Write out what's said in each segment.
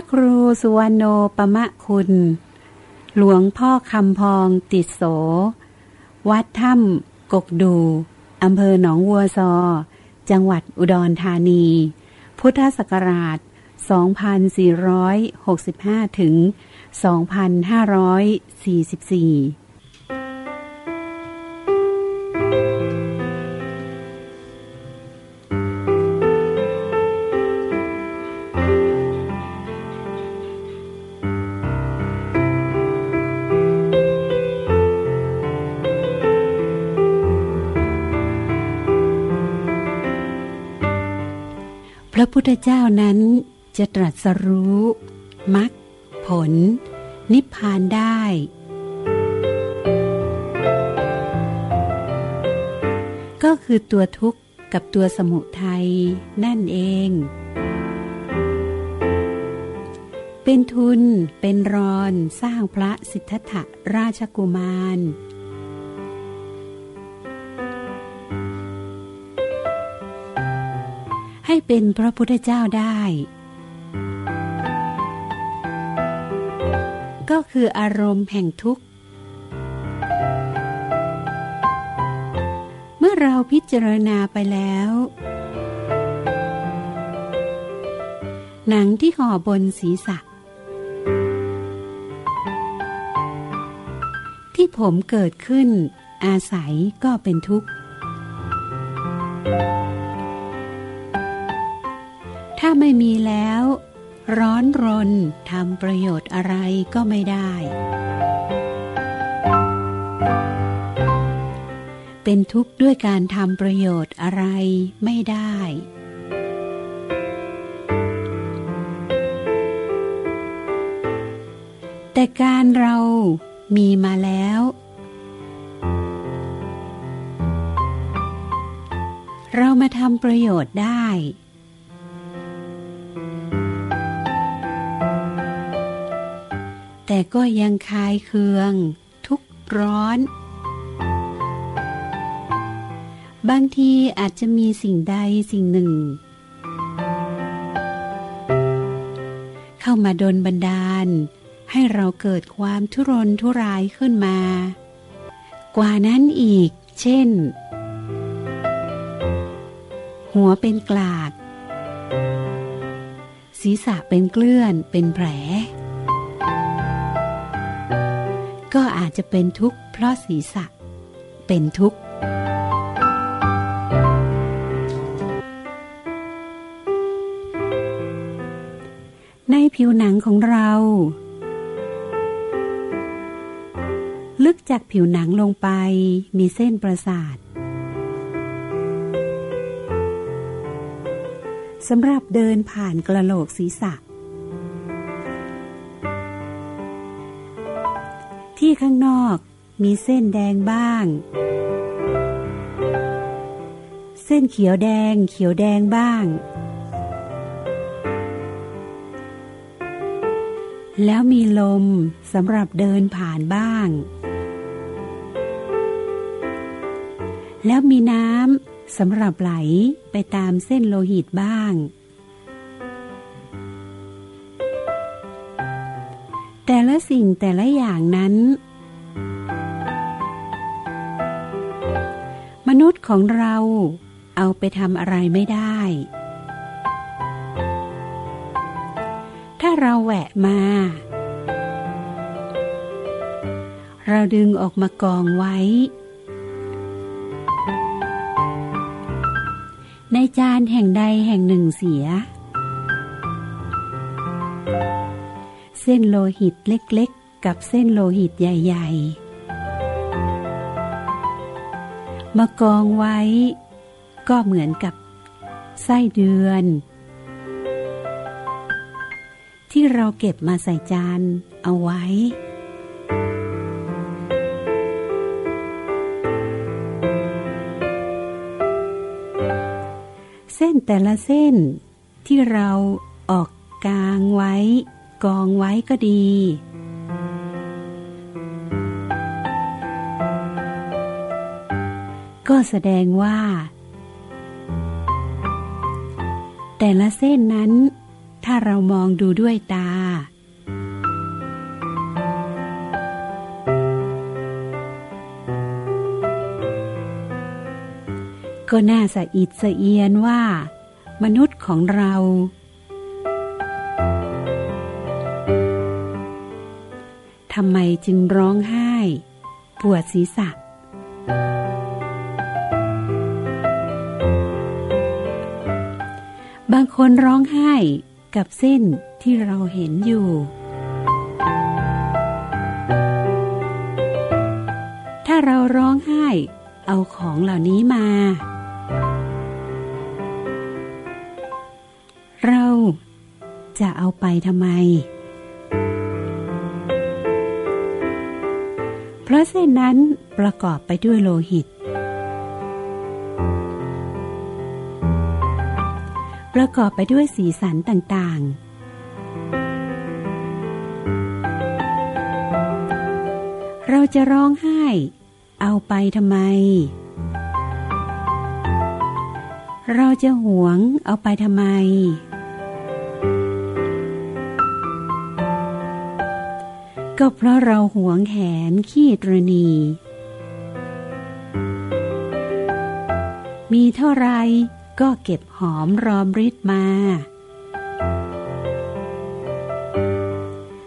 ระครูสุวรรณโนปมะคุณ หลวงพ่อคำพองติดโส วัดถ้ำกกดู อำเภอหนองวัวซอ จังหวัดอุดรธานี พุทธศักราช 2465 ถึง 2544 ระพุทธเจ้านั้นจะตรัสรู้มรรคผล นิพพานได้ ก็คือตัวทุกข์กับตัวสมุทัยนั่นเอง เป็นทุนเป็นรอนสร้างพระสิทธัตถราชกุมาร ให้เป็นพระพุทธเจ้าได้ ก็คืออารมณ์แห่งทุกข์ เมื่อเราพิจารณาไปแล้ว หนังที่ห่อบนศีรษะ ที่ผมเกิดขึ้นอาศัยก็เป็นทุกข์ ไม่มีแล้ว ร้อนรนทำประโยชน์อะไรก็ไม่ได้ เป็นทุกข์ด้วยการทำประโยชน์อะไรไม่ได้ แต่การเรามีมาแล้ว เรามาทำประโยชน์ได้ แต่ก็ยังคายเคือง ทุกร้อน บางทีอาจจะมีสิ่งใดสิ่งหนึ่ง เข้ามาดนบันดาล ให้เราเกิดความทุรนทุรายขึ้นมา กว่านั้นอีก เช่น หัวเป็นกลาก ศีรษะเป็นเกลื่อนเป็นแผล อาจจะเป็นทุกข์เพราะศีรษะ เป็นทุกข์ ในผิวหนังของเรา ลึกจากผิวหนังลงไปมีเส้นประสาทสำหรับเดินผ่านกระโหลกศีรษะ ที่ข้างนอกมีเส้นแดงบ้าง เส้นเขียวแดงเขียวแดงบ้าง แล้วมีลมสำหรับเดินผ่านบ้าง แล้วมีน้ำสำหรับไหลไปตามเส้นโลหิตบ้าง แต่ละสิ่งแต่ละอย่างนั้น มนุษย์ของเราเอาไปทำอะไรไม่ได้ ถ้าเราแหวะมา เราดึงออกมากองไว้ ในจานแห่งใดแห่งหนึ่งเสีย ส้นโลหิตเล็กๆ กับเส้นโลหิตใหญ่ ๆ มากองไว้ ก็เหมือนกับไส้เดือน ที่เราเก็บมาใส่จานเอาไว้เส้นแต่ละเส้นที่เราออกกลางไว้ กองไว้ก็ดี ก็แสดงว่า แต่ละเส้นนั้น ถ้าเรามองดูด้วยตา ก็น่าสะอิดสะเอียนว่า มนุษย์ของเราำไมจึงร้องไห้ ปวดศีรษะ บางคนร้องไห้กับเส้นที่เราเห็นอยู่ ถ้าเราร้องไห้ เอาของเหล่านี้มา เราจะเอาไปทำไม ราะเส้นนั้นประกอบไปด้วยโลหิต ประกอบไปด้วยสีสันต่างๆ เราจะร้องไห้ เอาไปทำไม เราจะหวงเอาไปทำไม ก็เพราะเราหวงแหนขี้ตรณี มีเท่าไรก็เก็บหอมรอมริดมา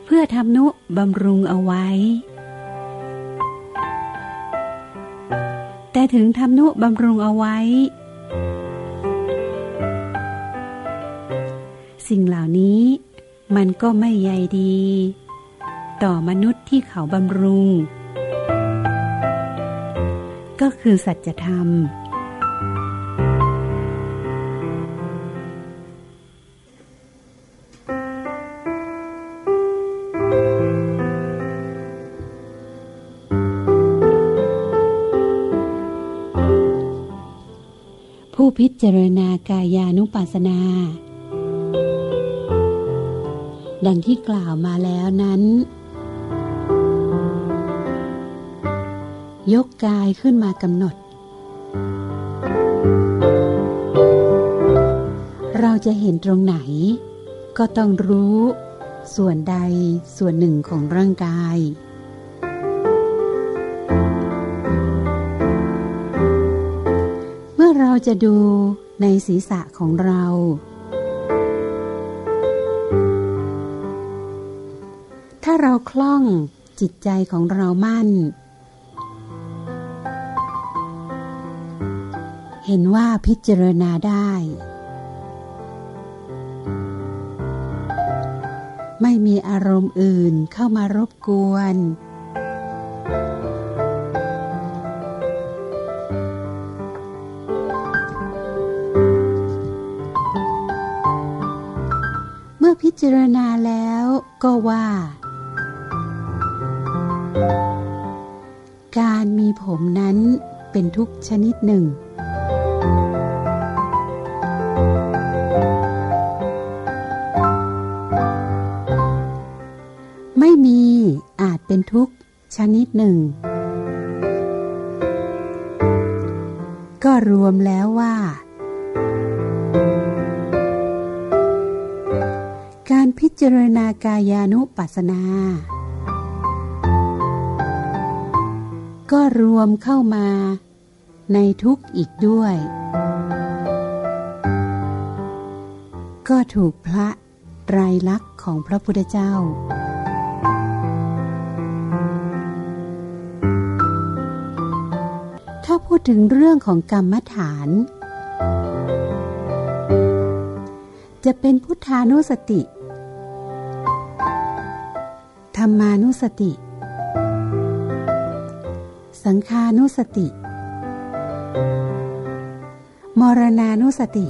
เพื่อทำนุบำรุงเอาไว้ แต่ถึงทำนุบำรุงเอาไว้ สิ่งเหล่านี้มันก็ไม่ใยดี ต่อมนุษย์ที่เขาบำรุง ก็คือสัจธรรม ผู้พิจารณากายานุปัสสนาดังที่กล่าวมาแล้วนั้น ยกกายขึ้นมากำหนด เราจะเห็นตรงไหน ก็ต้องรู้ส่วนใดส่วนหนึ่งของร่างกาย เมื่อเราจะดูในศีรษะของเรา ถ้าเราคล่องจิตใจของเรามั่น เห็นว่าพิจารณาได้ ไม่มีอารมณ์อื่นเข้ามารบกวน เมื่อพิจารณาแล้วก็ว่า การมีผมนั้นเป็นทุกชนิดหนึ่ง หนึ่งก็รวมแล้วว่า การพิจารณากายานุปัสสนา ก็รวมเข้ามา ในทุกอีกด้วย ก็ถูกพระไตรลักษณ์ของพระพุทธเจ้า พูดถึงเรื่องของกรรมฐาน จะเป็นพุทธานุสติ ธรรมานุสติ สังคานุสติ มรณานุสติ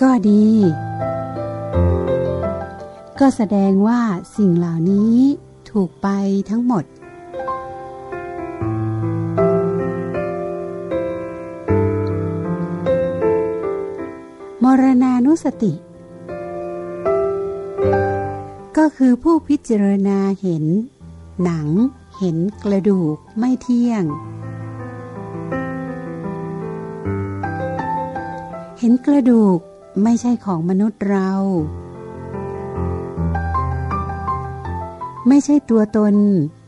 ก็ดี ก็แสดงว่าสิ่งเหล่านี้ถูกไปทั้งหมด นุสติ ก็คือผู้พิจารณาเห็น หนัง เห็นกระดูกไม่เที่ยง เห็นกระดูกไม่ใช่ของมนุษย์เรา ไม่ใช่ตัวตน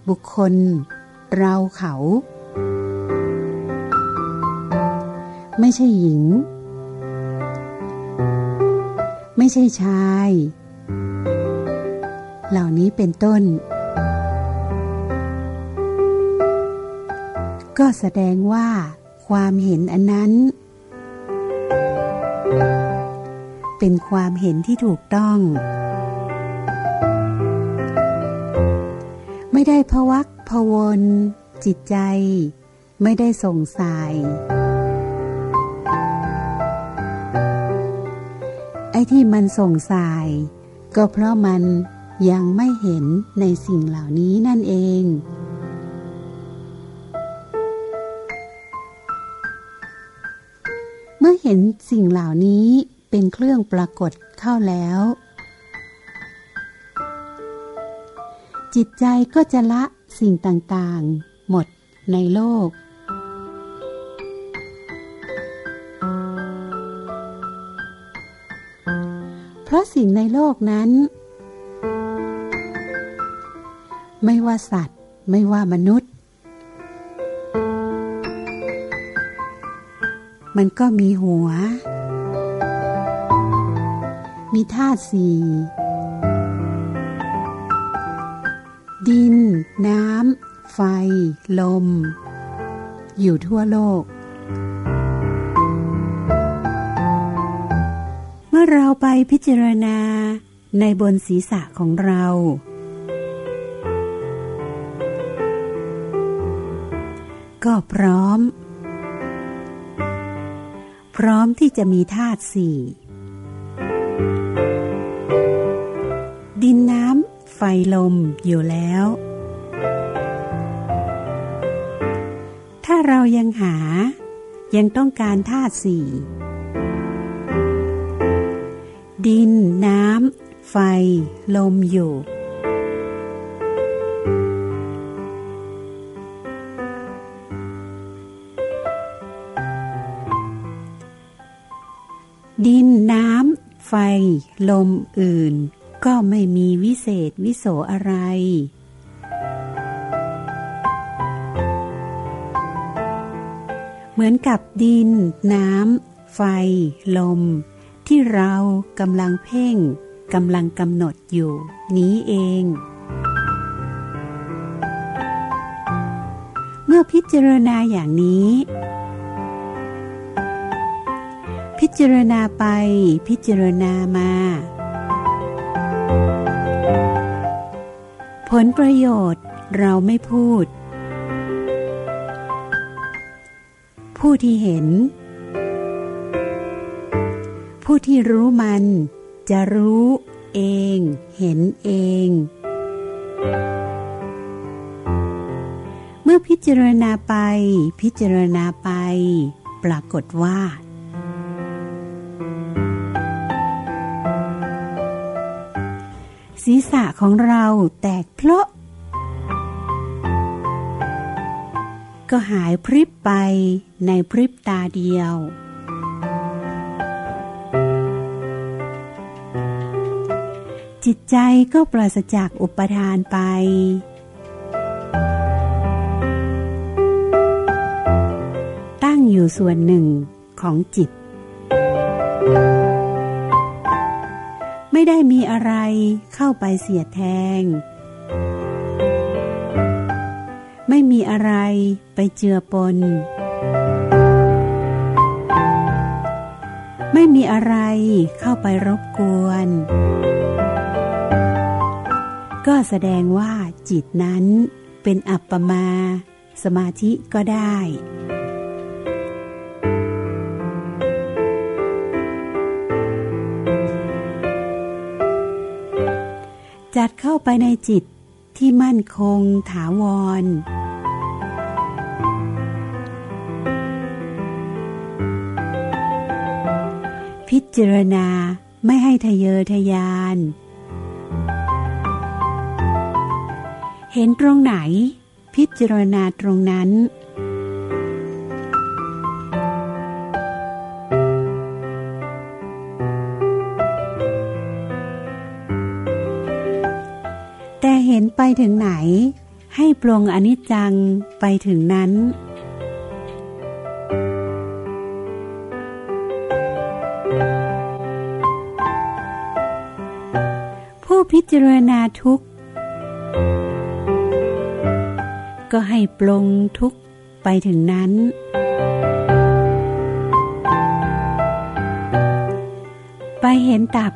บุคคล เราเขา ไม่ใช่หญิง ไม่ใช่ชาย เหล่านี้เป็นต้น ก็แสดงว่า ความเห็นอันนั้น เป็นความเห็นที่ถูกต้อง ไม่ได้พวักพวนจิตใจ ไม่ได้สงสาย ที่มันส่งสาย ก็เพราะมันยังไม่เห็นในสิ่งเหล่านี้นั่นเอง เมื่อเห็นสิ่งเหล่านี้เป็นเครื่องปรากฏเข้าแล้ว จิตใจก็จะละสิ่งต่างๆ หมดในโลก ราะสิ่งในโลกนั้น ไม่ว่าสัตว์ ไม่ว่ามนุษย์ มันก็มีหัว มีธาตุสี่ดิน น้ำ ไฟ ลม อยู่ทั่วโลก เราไปพิจารณาในบนศีรษะของเรา ก็พร้อม พร้อมที่จะมีธาตุสี่ ดินน้ำไฟลมอยู่แล้ว ถ้าเรายังหายังต้องการธาตุสี่ ดิน น้ำ ไฟ ลมอยู่ ดินน้ำ ไฟ ลมอื่น ก็ไม่มีวิเศษวิโสอะไรเหมือนกับดิน น้ำ ไฟ ลม ที่เรากำลังเพ่งกำลังกำหนดอยู่ นี้เอง เมื่อพิจารณาอย่างนี้ พิจารณาไปพิจารณามา ผลประโยชน์เราไม่พูด ผู้ที่เห็น ผู้ที่รู้มัน จะรู้เอง เห็นเอง เมื่อพิจารณาไปพิจารณาไป ปรากฏว่า ศีรษะของเราแตกเพลาะก็หายพริบไปในพริบตาเดียว จิตใจก็ปราศจากอุปทานไป ตั้งอยู่ส่วนหนึ่งของจิต ไม่ได้มีอะไรเข้าไปเสียแทง ไม่มีอะไรไปเจือปน ไม่มีอะไรเข้าไปรบกวน ก็แสดงว่าจิตนั้นเป็นอัปปมา สมาธิก็ได้ จัดเข้าไปในจิตที่มั่นคงถาวร พิจารณาไม่ให้ทะเยอทะยาน เห็นตรงไหน พิจารณาตรงนั้น แต่เห็นไปถึงไหน ให้ปรงอนิจจังไปถึงนั้นพิจารณาทุก ก็ให้ปลงทุกไปถึงนั้น ไปเห็นตับ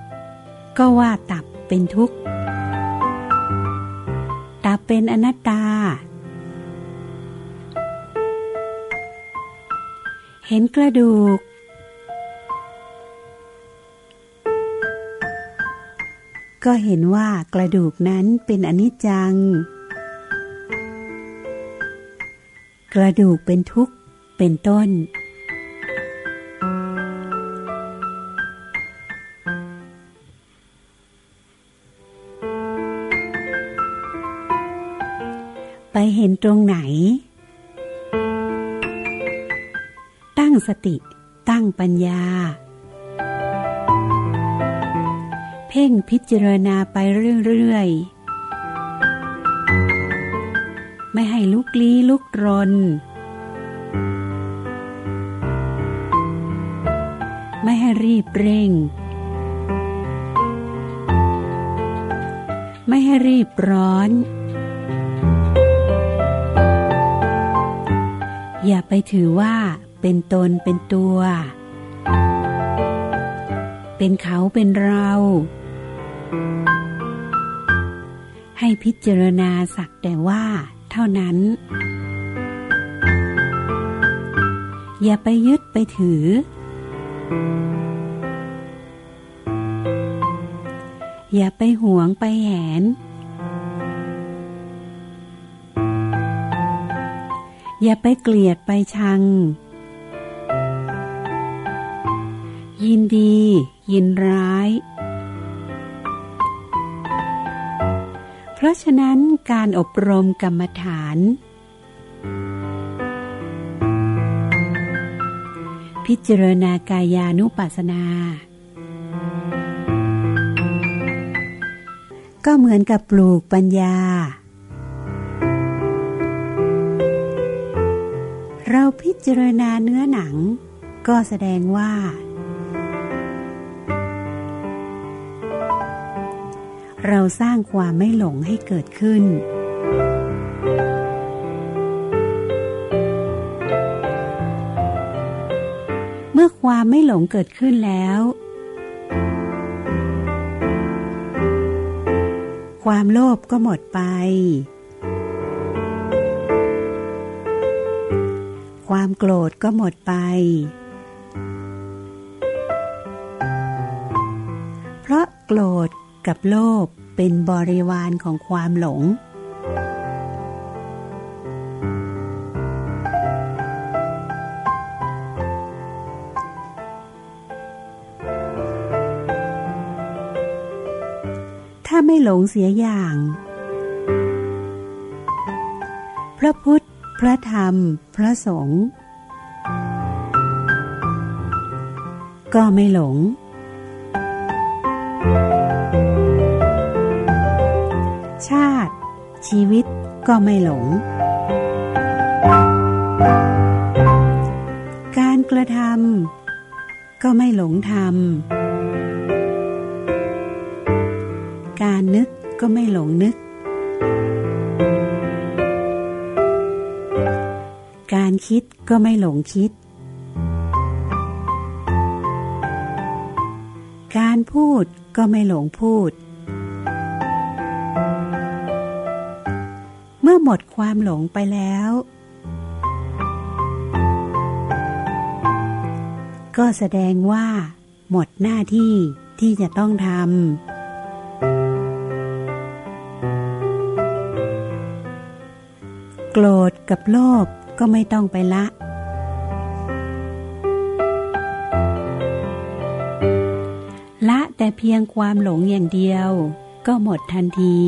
ก็ว่าตับเป็นทุกข์ ตับเป็นอนัตตา เห็นกระดูก ก็เห็นว่ากระดูกนั้นเป็นอนิจจัง กระดูกเป็นทุกข์เป็นต้น ไปเห็นตรงไหน ตั้งสติ ตั้งปัญญา เพ่งพิจารณาไปเรื่อยๆ ไม่ให้ลุกลี้ลุกรน ไม่ให้รีบเร่ง ไม่ให้รีบร้อน อย่าไปถือว่าเป็นตนเป็นตัว เป็นเขาเป็นเราให้พิจารณาสักแต่ว่า เท่านั้น อย่าไปยึดไปถือ อย่าไปหวงไปแหน อย่าไปเกลียดไปชัง ยินดี ยินร้าย เพราะฉะนั้นการอบรมกรรมฐาน พิจารณากายานุปัสสนา ก็เหมือนกับปลูกปัญญา เราพิจารณาเนื้อหนัง ก็แสดงว่า เราสร้างความไม่หลงให้เกิดขึ้น เมื่อความไม่หลงเกิดขึ้นแล้ว ความโลภก็หมดไป ความโกรธก็หมดไปเพราะโกรธ กับโลภเป็นบริวารของความหลง ถ้าไม่หลงเสียอย่าง พระพุทธ พระธรรม พระสงฆ์ก็ไม่หลง ชีวิตก็ไม่หลง การกระทำก็ไม่หลงทำการนึกก็ไม่หลงนึก การคิดก็ไม่หลงคิด การพูดก็ไม่หลงพูด มื่อหมดความหลงไปแล้ว ก็แสดงว่า หมดหน้าที่ที่จะต้องทำโกรธกับโลภก็ไม่ต้องไปละ ละแต่เพียงความหลงอย่างเดียว ก็หมดทันที